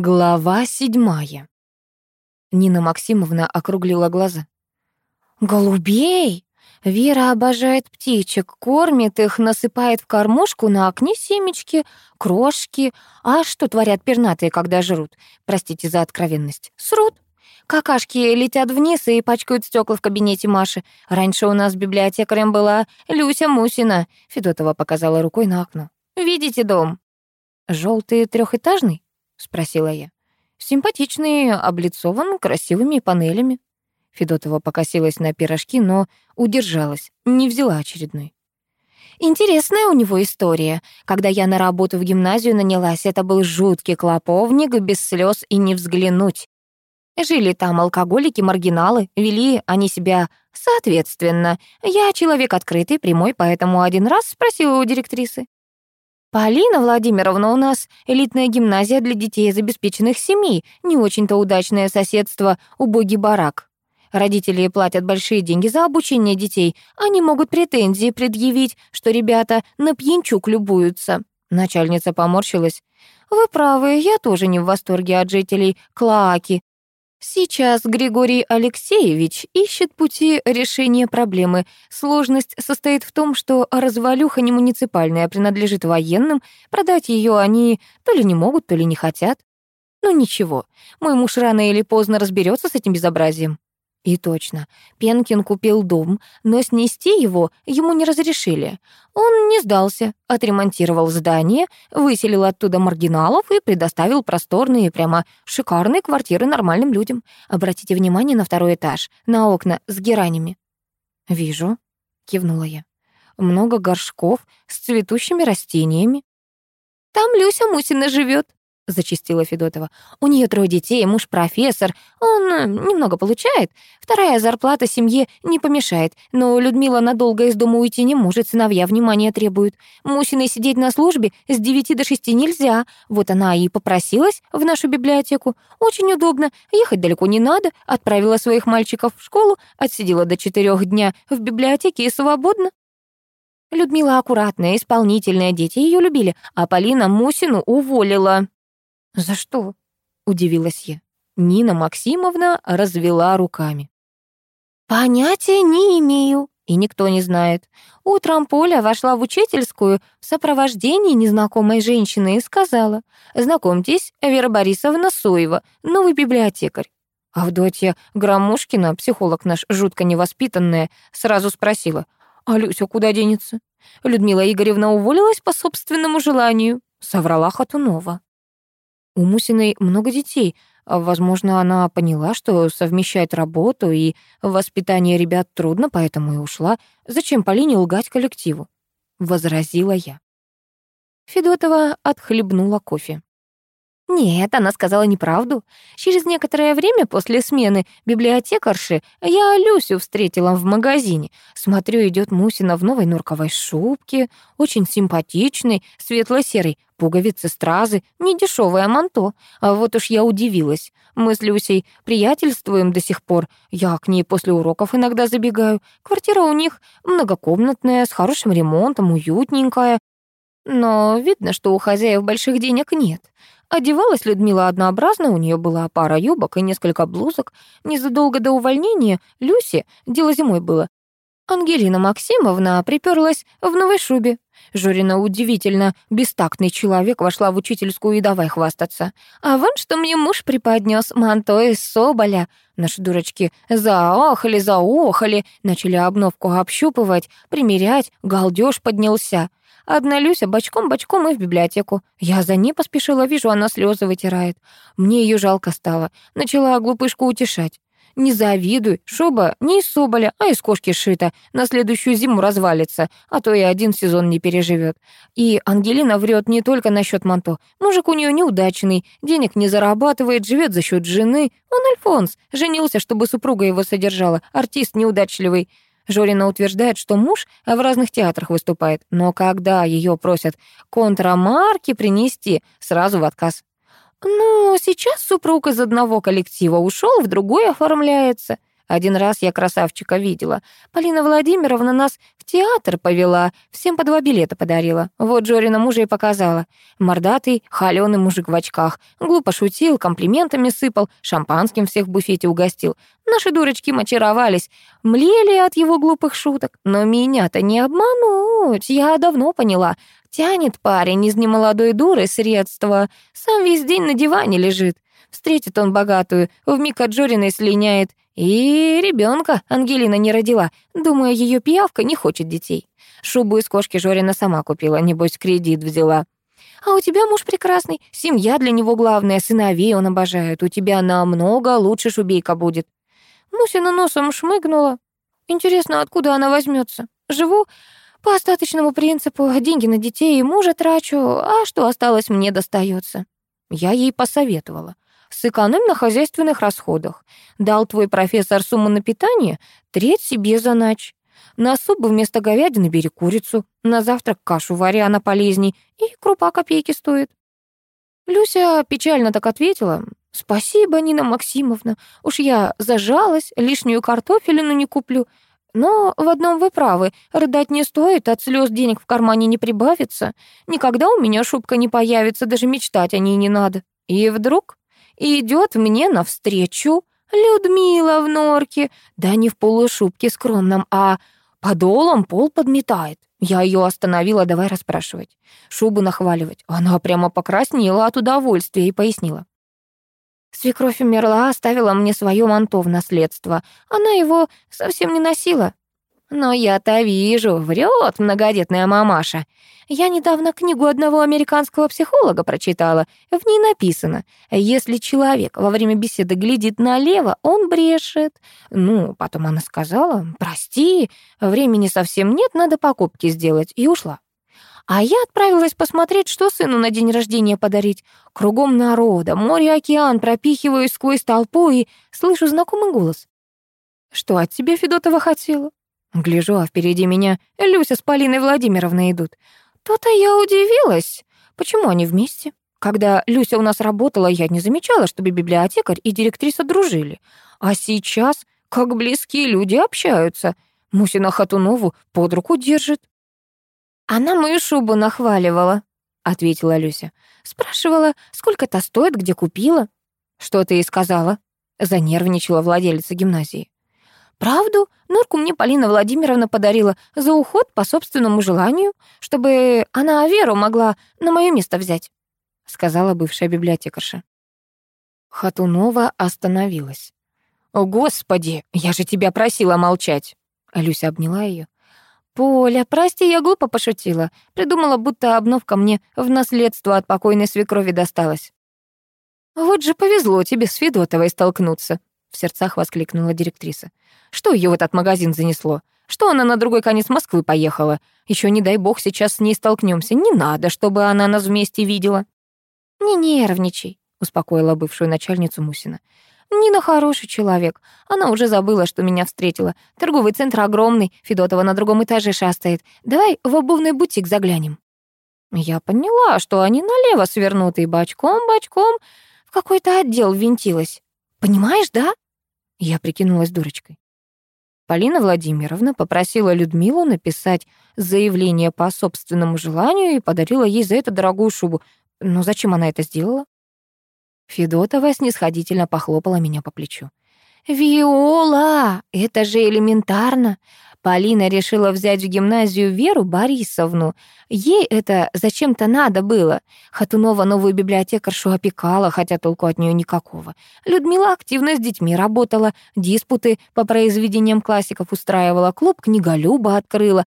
Глава седьмая. Нина Максимовна округлила глаза. «Голубей? Вера обожает птичек, кормит их, насыпает в кормушку на окне семечки, крошки. А что творят пернатые, когда жрут? Простите за откровенность. Срут. Какашки летят вниз и пачкают стекла в кабинете Маши. Раньше у нас библиотекарем была Люся Мусина. Федотова показала рукой на окно. Видите дом? Желтый трехэтажный? — спросила я. «Симпатичный, облицован красивыми панелями». Федотова покосилась на пирожки, но удержалась, не взяла очередной. Интересная у него история. Когда я на работу в гимназию нанялась, это был жуткий клоповник, без слез и не взглянуть. Жили там алкоголики, маргиналы, вели они себя соответственно. Я человек открытый, прямой, поэтому один раз спросила у директрисы. «Полина Владимировна, у нас элитная гимназия для детей из обеспеченных семей, не очень-то удачное соседство, убогий барак. Родители платят большие деньги за обучение детей, они могут претензии предъявить, что ребята на пьянчук любуются». Начальница поморщилась. «Вы правы, я тоже не в восторге от жителей Клоаки, Сейчас Григорий Алексеевич ищет пути решения проблемы. Сложность состоит в том, что развалюха не муниципальная, принадлежит военным, продать ее они то ли не могут, то ли не хотят. Ну ничего, мой муж рано или поздно разберется с этим безобразием. И точно, Пенкин купил дом, но снести его ему не разрешили. Он не сдался, отремонтировал здание, выселил оттуда маргиналов и предоставил просторные, прямо шикарные квартиры нормальным людям. Обратите внимание на второй этаж, на окна с геранями. «Вижу», — кивнула я. «Много горшков с цветущими растениями». «Там Люся Мусина живет, зачастила Федотова. «У нее трое детей, муж профессор. Он э, немного получает. Вторая зарплата семье не помешает. Но Людмила надолго из дома уйти не может, сыновья внимания требуют. Мусиной сидеть на службе с девяти до шести нельзя. Вот она и попросилась в нашу библиотеку. Очень удобно. Ехать далеко не надо. Отправила своих мальчиков в школу, отсидела до четырех дня в библиотеке и свободно. Людмила аккуратная, исполнительная, дети ее любили, а Полина Мусину уволила. «За что?» — удивилась я. Нина Максимовна развела руками. «Понятия не имею, и никто не знает. Утром Поля вошла в учительскую в сопровождении незнакомой женщины и сказала, «Знакомьтесь, Вера Борисовна Соева, новый библиотекарь». Авдотья Громушкина, психолог наш жутко невоспитанная, сразу спросила, «А Люся куда денется?» Людмила Игоревна уволилась по собственному желанию, соврала Хатунова. У Мусиной много детей. Возможно, она поняла, что совмещать работу и воспитание ребят трудно, поэтому и ушла. Зачем Полине лгать коллективу? Возразила я. Федотова отхлебнула кофе. Нет, она сказала неправду. Через некоторое время после смены библиотекарши я Люсю встретила в магазине. Смотрю, идет Мусина в новой норковой шубке, очень симпатичной, светло-серой, пуговицы, стразы, недешевое манто. А вот уж я удивилась. Мы с Люсей приятельствуем до сих пор. Я к ней после уроков иногда забегаю. Квартира у них многокомнатная, с хорошим ремонтом, уютненькая. Но видно, что у хозяев больших денег нет. Одевалась Людмила однообразно, у нее была пара юбок и несколько блузок. Незадолго до увольнения Люси, дело зимой было, Ангелина Максимовна приперлась в новой шубе. Жорина удивительно бестактный человек вошла в учительскую и давай хвастаться. А вон что мне муж преподнес, манто из соболя. Наши дурочки заохали, заохали, начали обновку общупывать, примерять, галдеж поднялся. Одна Люся бочком-бочком и в библиотеку. Я за ней поспешила, вижу, она слезы вытирает. Мне ее жалко стало. Начала глупышку утешать. Не завидуй, шуба не из соболя, а из кошки сшита. На следующую зиму развалится, а то и один сезон не переживет. И Ангелина врет не только насчет манто. Мужик у нее неудачный, денег не зарабатывает, живет за счет жены. Он Альфонс, женился, чтобы супруга его содержала, артист неудачливый. Жорина утверждает, что муж в разных театрах выступает, но когда ее просят контрамарки принести, сразу в отказ. «Ну, сейчас супруг из одного коллектива ушел, в другой оформляется», Один раз я красавчика видела. Полина Владимировна нас в театр повела, всем по два билета подарила. Вот Жорина мужа и показала. Мордатый, холёный мужик в очках. Глупо шутил, комплиментами сыпал, шампанским всех в буфете угостил. Наши дурочки мочаровались, млели от его глупых шуток. Но меня-то не обмануть, я давно поняла. Тянет парень из немолодой дуры средства, сам весь день на диване лежит. Встретит он богатую, вмиг от Жориной слиняет. И ребенка Ангелина не родила. Думаю, ее пиявка не хочет детей. Шубу из кошки Жорина сама купила, небось, кредит взяла. А у тебя муж прекрасный, семья для него главная, сыновей он обожает. У тебя намного лучше шубейка будет. Мусина носом шмыгнула. Интересно, откуда она возьмется? Живу по остаточному принципу, деньги на детей и мужа трачу, а что осталось, мне достается. Я ей посоветовала. Сэкономь на хозяйственных расходах. Дал твой профессор сумму на питание, треть себе за ночь. На суп вместо говядины бери курицу, на завтрак кашу вари, она полезней, и крупа копейки стоит. Люся печально так ответила. «Спасибо, Нина Максимовна. Уж я зажалась, лишнюю картофелину не куплю. Но в одном вы правы, рыдать не стоит, от слез денег в кармане не прибавится. Никогда у меня шубка не появится, даже мечтать о ней не надо. И вдруг идет мне навстречу Людмила в норке, да не в полушубке скромном, а подолом пол подметает. Я ее остановила, давай расспрашивать. Шубу нахваливать. Она прямо покраснела от удовольствия и пояснила. Свекровь умерла, оставила мне свое манто в наследство. Она его совсем не носила. Но я-то вижу, врет многодетная мамаша. Я недавно книгу одного американского психолога прочитала. В ней написано, если человек во время беседы глядит налево, он брешет. Ну, потом она сказала, прости, времени совсем нет, надо покупки сделать, и ушла. А я отправилась посмотреть, что сыну на день рождения подарить. Кругом народа, море, океан, пропихиваюсь сквозь толпу и слышу знакомый голос. «Что от тебя Федотова хотела?» Гляжу, а впереди меня Люся с Полиной Владимировной идут. То-то я удивилась. Почему они вместе? Когда Люся у нас работала, я не замечала, чтобы библиотекарь и директриса дружили. А сейчас, как близкие люди общаются, Мусина Хатунову под руку держит. «Она мою шубу нахваливала», — ответила Люся. «Спрашивала, сколько-то стоит, где купила». «Что ты ей сказала?» — занервничала владелица гимназии. «Правду? Норку мне Полина Владимировна подарила за уход по собственному желанию, чтобы она Веру могла на мое место взять», — сказала бывшая библиотекарша. Хатунова остановилась. «О, Господи, я же тебя просила молчать!» Люся обняла ее. «Поля, прости, я глупо пошутила. Придумала, будто обновка мне в наследство от покойной свекрови досталась». «Вот же повезло тебе с Федотовой столкнуться», — в сердцах воскликнула директриса. «Что ее в этот магазин занесло? Что она на другой конец Москвы поехала? Еще не дай бог сейчас с ней столкнемся. Не надо, чтобы она нас вместе видела». «Не нервничай», — успокоила бывшую начальницу Мусина. Нина хороший человек. Она уже забыла, что меня встретила. Торговый центр огромный, Федотова на другом этаже шастает. Давай в обувной бутик заглянем». Я поняла, что они налево свернуты бочком-бочком в какой-то отдел ввинтилась. Понимаешь, да? Я прикинулась дурочкой. Полина Владимировна попросила Людмилу написать заявление по собственному желанию и подарила ей за это дорогую шубу. Но зачем она это сделала? Федотова снисходительно похлопала меня по плечу. «Виола, это же элементарно. Полина решила взять в гимназию Веру Борисовну. Ей это зачем-то надо было. Хатунова новую библиотекаршу опекала, хотя толку от нее никакого. Людмила активно с детьми работала, диспуты по произведениям классиков устраивала, клуб книголюба открыла,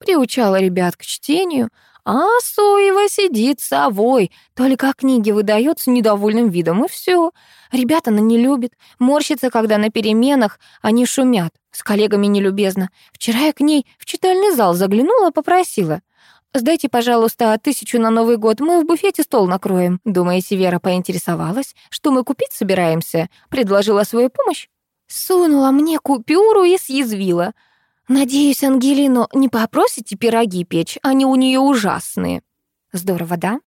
приучала ребят к чтению. А Соева сидит совой, только книги выдает с недовольным видом, и все. Ребят она не любит, морщится, когда на переменах они шумят. С коллегами нелюбезно. Вчера я к ней в читальный зал заглянула, попросила. «Сдайте, пожалуйста, тысячу на Новый год, мы в буфете стол накроем». Думаете, Вера поинтересовалась, что мы купить собираемся? Предложила свою помощь? Сунула мне купюру и съязвила — «Надеюсь, Ангелину не попросите пироги печь, они у нее ужасные». «Здорово, да?»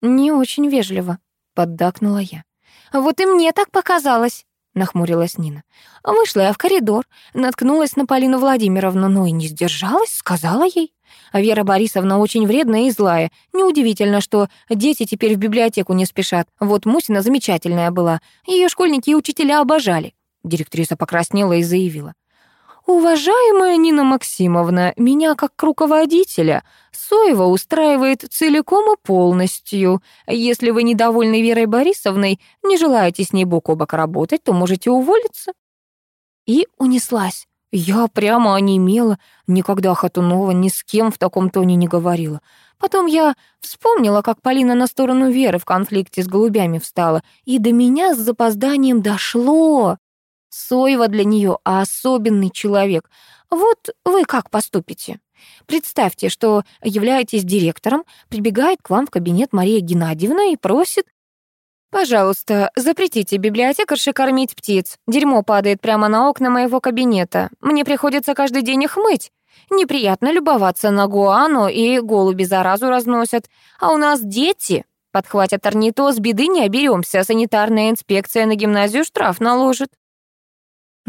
«Не очень вежливо», — поддакнула я. «Вот и мне так показалось», — нахмурилась Нина. Вышла я в коридор, наткнулась на Полину Владимировну, но и не сдержалась, сказала ей. А Вера Борисовна очень вредная и злая. Неудивительно, что дети теперь в библиотеку не спешат. Вот Мусина замечательная была. Ее школьники и учителя обожали. Директриса покраснела и заявила. «Уважаемая Нина Максимовна, меня как руководителя Соева устраивает целиком и полностью. Если вы недовольны Верой Борисовной, не желаете с ней бок о бок работать, то можете уволиться». И унеслась. Я прямо онемела, никогда Хатунова ни с кем в таком тоне не говорила. Потом я вспомнила, как Полина на сторону Веры в конфликте с голубями встала, и до меня с запозданием дошло. Соева для нее особенный человек. Вот вы как поступите? Представьте, что являетесь директором, прибегает к вам в кабинет Мария Геннадьевна и просит «Пожалуйста, запретите библиотекарше кормить птиц. Дерьмо падает прямо на окна моего кабинета. Мне приходится каждый день их мыть. Неприятно любоваться на гуану, и голуби заразу разносят. А у нас дети. Подхватят орнитоз, беды не оберемся. Санитарная инспекция на гимназию штраф наложит».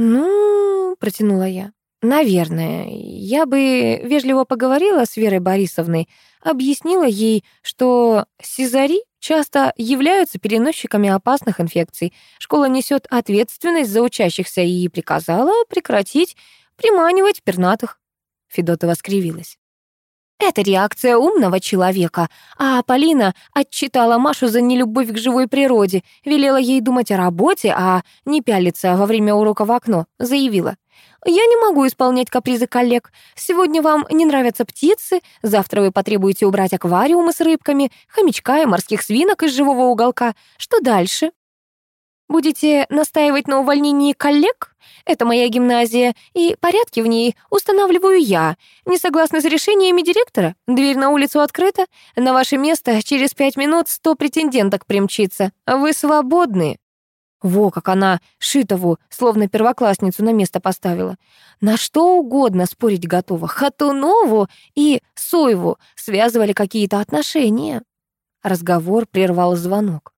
«Ну...» — протянула я. «Наверное. Я бы вежливо поговорила с Верой Борисовной, объяснила ей, что Сезари часто являются переносчиками опасных инфекций. Школа несет ответственность за учащихся и приказала прекратить приманивать пернатых». Федотова скривилась. Это реакция умного человека, а Полина отчитала Машу за нелюбовь к живой природе, велела ей думать о работе, а не пялиться во время урока в окно, заявила. «Я не могу исполнять капризы коллег. Сегодня вам не нравятся птицы, завтра вы потребуете убрать аквариумы с рыбками, хомячка и морских свинок из живого уголка. Что дальше?» Будете настаивать на увольнении коллег? Это моя гимназия, и порядки в ней устанавливаю я. Не согласны с решениями директора? Дверь на улицу открыта. На ваше место через пять минут сто претенденток примчится. Вы свободны». Во, как она Шитову, словно первоклассницу, на место поставила. На что угодно спорить готова. Хатунову и Соеву связывали какие-то отношения. Разговор прервал звонок.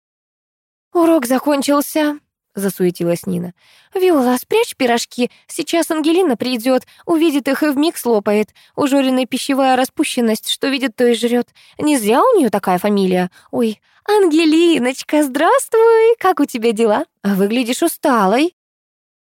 «Урок закончился», — засуетилась Нина. «Виола, спрячь пирожки. Сейчас Ангелина придет, увидит их и вмиг слопает. У Жориной пищевая распущенность, что видит, то и жрет. Не зря у нее такая фамилия. Ой, Ангелиночка, здравствуй! Как у тебя дела? Выглядишь усталой».